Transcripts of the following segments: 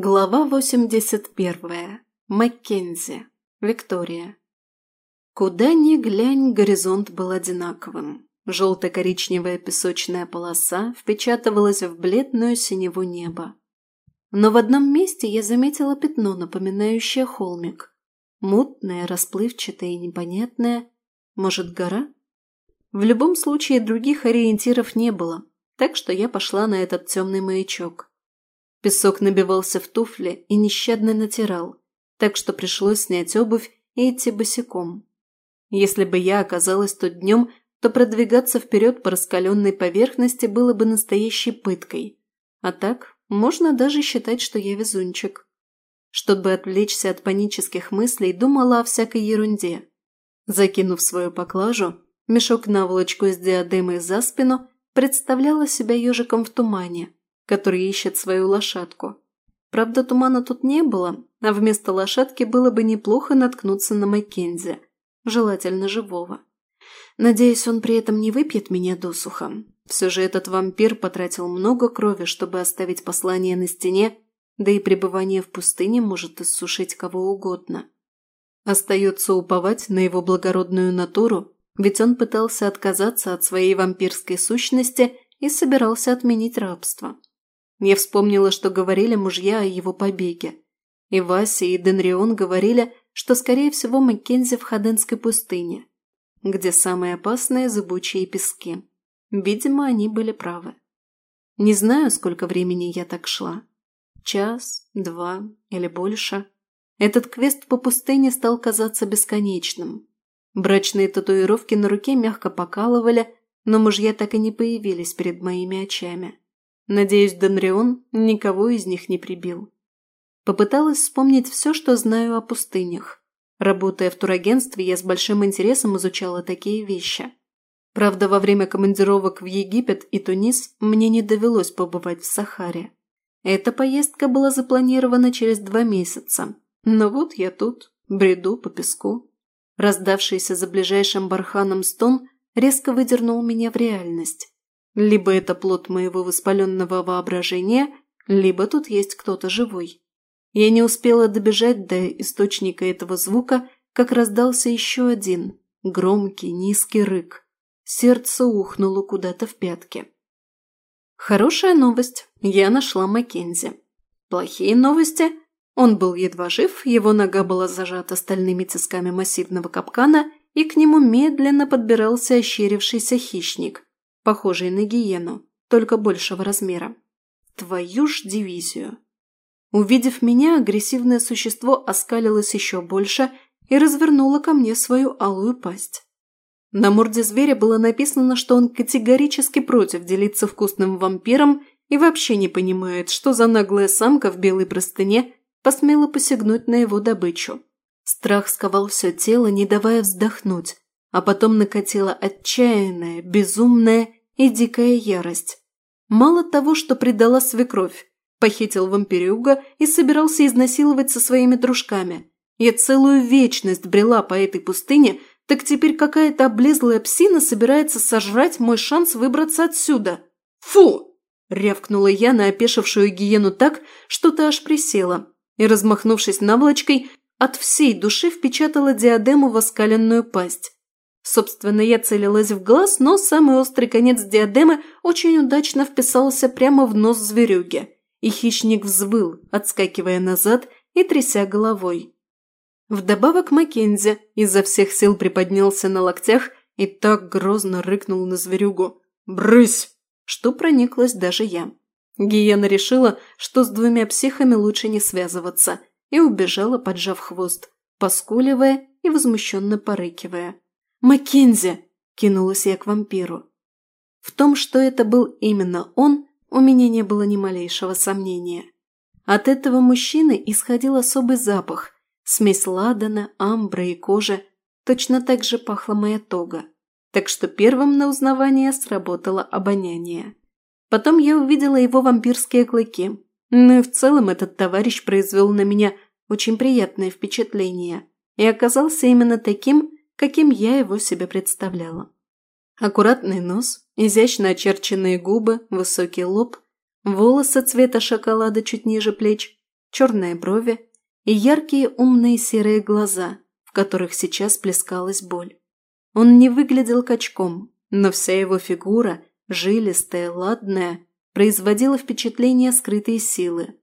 Глава 81. Маккензи. Виктория. Куда ни глянь, горизонт был одинаковым. Желто-коричневая песочная полоса впечатывалась в бледную синеву неба. Но в одном месте я заметила пятно, напоминающее холмик. Мутное, расплывчатое и непонятное. Может, гора? В любом случае, других ориентиров не было, так что я пошла на этот темный маячок. Песок набивался в туфли и нещадно натирал, так что пришлось снять обувь и идти босиком. Если бы я оказалась тут днем, то продвигаться вперед по раскаленной поверхности было бы настоящей пыткой. А так, можно даже считать, что я везунчик. Чтобы отвлечься от панических мыслей, думала о всякой ерунде. Закинув свою поклажу, мешок наволочку с диадемой за спину, представляла себя ежиком в тумане – который ищет свою лошадку. Правда, тумана тут не было, а вместо лошадки было бы неплохо наткнуться на Маккензи, желательно живого. Надеюсь, он при этом не выпьет меня досуха. Все же этот вампир потратил много крови, чтобы оставить послание на стене, да и пребывание в пустыне может иссушить кого угодно. Остается уповать на его благородную натуру, ведь он пытался отказаться от своей вампирской сущности и собирался отменить рабство. Я вспомнила, что говорили мужья о его побеге. И Вася, и Денрион говорили, что, скорее всего, Маккензи в Хаденской пустыне, где самые опасные зыбучие пески. Видимо, они были правы. Не знаю, сколько времени я так шла. Час, два или больше. Этот квест по пустыне стал казаться бесконечным. Брачные татуировки на руке мягко покалывали, но мужья так и не появились перед моими очами. Надеюсь, Денрион никого из них не прибил. Попыталась вспомнить все, что знаю о пустынях. Работая в турагентстве, я с большим интересом изучала такие вещи. Правда, во время командировок в Египет и Тунис мне не довелось побывать в Сахаре. Эта поездка была запланирована через два месяца. Но вот я тут, бреду по песку. Раздавшийся за ближайшим барханом стон резко выдернул меня в реальность. Либо это плод моего воспаленного воображения, либо тут есть кто-то живой. Я не успела добежать до источника этого звука, как раздался еще один, громкий, низкий рык. Сердце ухнуло куда-то в пятки. Хорошая новость. Я нашла Маккензи. Плохие новости. Он был едва жив, его нога была зажата стальными тисками массивного капкана, и к нему медленно подбирался ощерившийся хищник, похожий на гиену, только большего размера. Твою ж дивизию. Увидев меня, агрессивное существо оскалилось еще больше и развернуло ко мне свою алую пасть. На морде зверя было написано, что он категорически против делиться вкусным вампиром и вообще не понимает, что за наглая самка в белой простыне посмела посягнуть на его добычу. Страх сковал все тело, не давая вздохнуть, а потом накатила отчаянная, безумная и дикая ярость. Мало того, что предала свекровь, похитил вампирюга и собирался изнасиловать со своими дружками. Я целую вечность брела по этой пустыне, так теперь какая-то облезлая псина собирается сожрать мой шанс выбраться отсюда. Фу! Рявкнула я на опешившую гиену так, что та аж присела, и, размахнувшись наволочкой, от всей души впечатала диадему в оскаленную пасть. Собственно, я целилась в глаз, но самый острый конец диадемы очень удачно вписался прямо в нос зверюги, и хищник взвыл, отскакивая назад и тряся головой. Вдобавок Маккензи изо всех сил приподнялся на локтях и так грозно рыкнул на зверюгу «Брысь!», что прониклась даже я. Гиена решила, что с двумя психами лучше не связываться, и убежала, поджав хвост, поскуливая и возмущенно порыкивая. «Маккензи!» – кинулась я к вампиру. В том, что это был именно он, у меня не было ни малейшего сомнения. От этого мужчины исходил особый запах, смесь ладана, амбра и кожи, точно так же пахла моя тога. Так что первым на узнавание сработало обоняние. Потом я увидела его вампирские клыки. Ну и в целом этот товарищ произвел на меня очень приятное впечатление и оказался именно таким, каким я его себе представляла. Аккуратный нос, изящно очерченные губы, высокий лоб, волосы цвета шоколада чуть ниже плеч, черные брови и яркие умные серые глаза, в которых сейчас плескалась боль. Он не выглядел качком, но вся его фигура, жилистая, ладная, производила впечатление скрытой силы.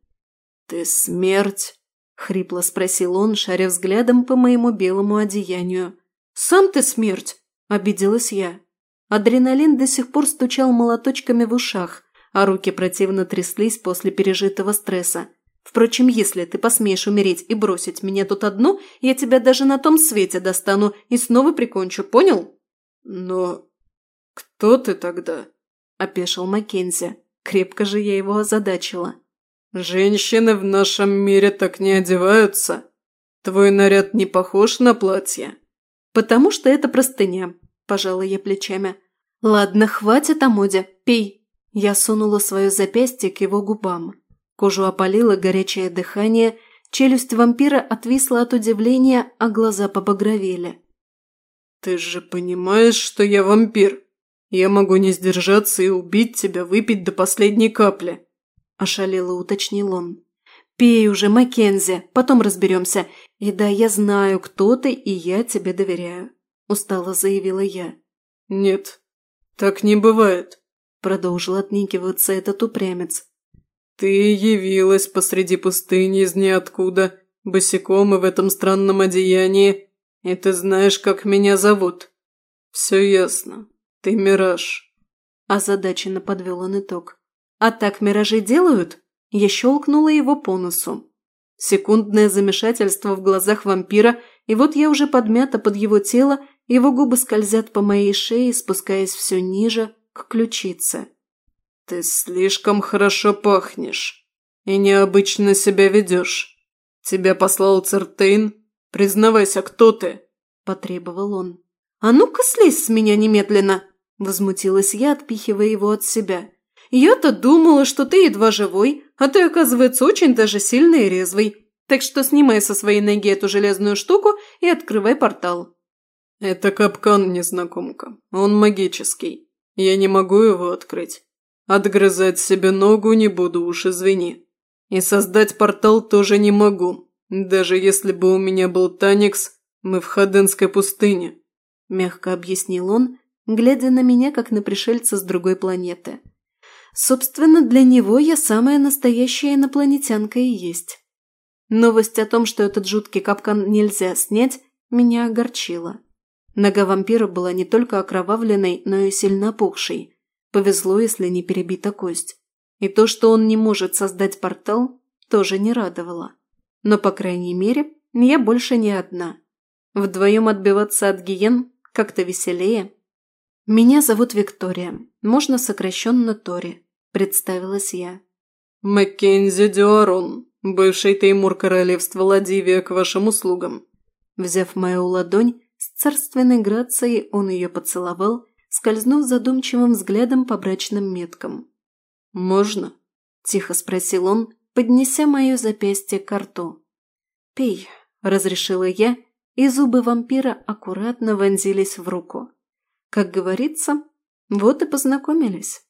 «Ты смерть?» – хрипло спросил он, шаря взглядом по моему белому одеянию. «Сам ты смерть!» – обиделась я. Адреналин до сих пор стучал молоточками в ушах, а руки противно тряслись после пережитого стресса. Впрочем, если ты посмеешь умереть и бросить меня тут одну, я тебя даже на том свете достану и снова прикончу, понял? Но кто ты тогда? – опешил Маккензи. Крепко же я его озадачила. «Женщины в нашем мире так не одеваются. Твой наряд не похож на платье». «Потому что это простыня», – пожала я плечами. «Ладно, хватит о моде. Пей». Я сунула свое запястье к его губам. Кожу опалило горячее дыхание, челюсть вампира отвисла от удивления, а глаза побагровели. «Ты же понимаешь, что я вампир? Я могу не сдержаться и убить тебя, выпить до последней капли», – ошалело уточнил он. «Пей уже, Маккензи, потом разберемся. И да, я знаю, кто ты, и я тебе доверяю», – устало заявила я. «Нет, так не бывает», – продолжил отникиваться этот упрямец. «Ты явилась посреди пустыни из ниоткуда, босиком и в этом странном одеянии, и ты знаешь, как меня зовут. Все ясно. Ты мираж». Озадаченно подвел он итог. «А так миражи делают?» Я щелкнула его по носу. Секундное замешательство в глазах вампира, и вот я уже подмята под его тело, его губы скользят по моей шее, спускаясь все ниже, к ключице. «Ты слишком хорошо пахнешь и необычно себя ведешь. Тебя послал Цертейн? Признавайся, кто ты?» – потребовал он. «А ну-ка слезь с меня немедленно!» – возмутилась я, отпихивая его от себя. Я-то думала, что ты едва живой, а ты, оказывается, очень даже сильный и резвый. Так что снимай со своей ноги эту железную штуку и открывай портал». «Это капкан, незнакомка. Он магический. Я не могу его открыть. Отгрызать себе ногу не буду, уж извини. И создать портал тоже не могу. Даже если бы у меня был Таникс, мы в Хаденской пустыне», – мягко объяснил он, глядя на меня, как на пришельца с другой планеты. Собственно, для него я самая настоящая инопланетянка и есть. Новость о том, что этот жуткий капкан нельзя снять, меня огорчила. Нога вампира была не только окровавленной, но и сильно опухшей. Повезло, если не перебита кость. И то, что он не может создать портал, тоже не радовало. Но, по крайней мере, я больше не одна. Вдвоем отбиваться от гиен как-то веселее. Меня зовут Виктория, можно сокращенно Тори представилась я. «Маккензи Дюарон, бывший Теймур королевства Ладивия к вашим услугам». Взяв мою ладонь, с царственной грацией он ее поцеловал, скользнув задумчивым взглядом по брачным меткам. «Можно?» – тихо спросил он, поднеся мое запястье к рту. «Пей», – разрешила я, и зубы вампира аккуратно вонзились в руку. Как говорится, вот и познакомились.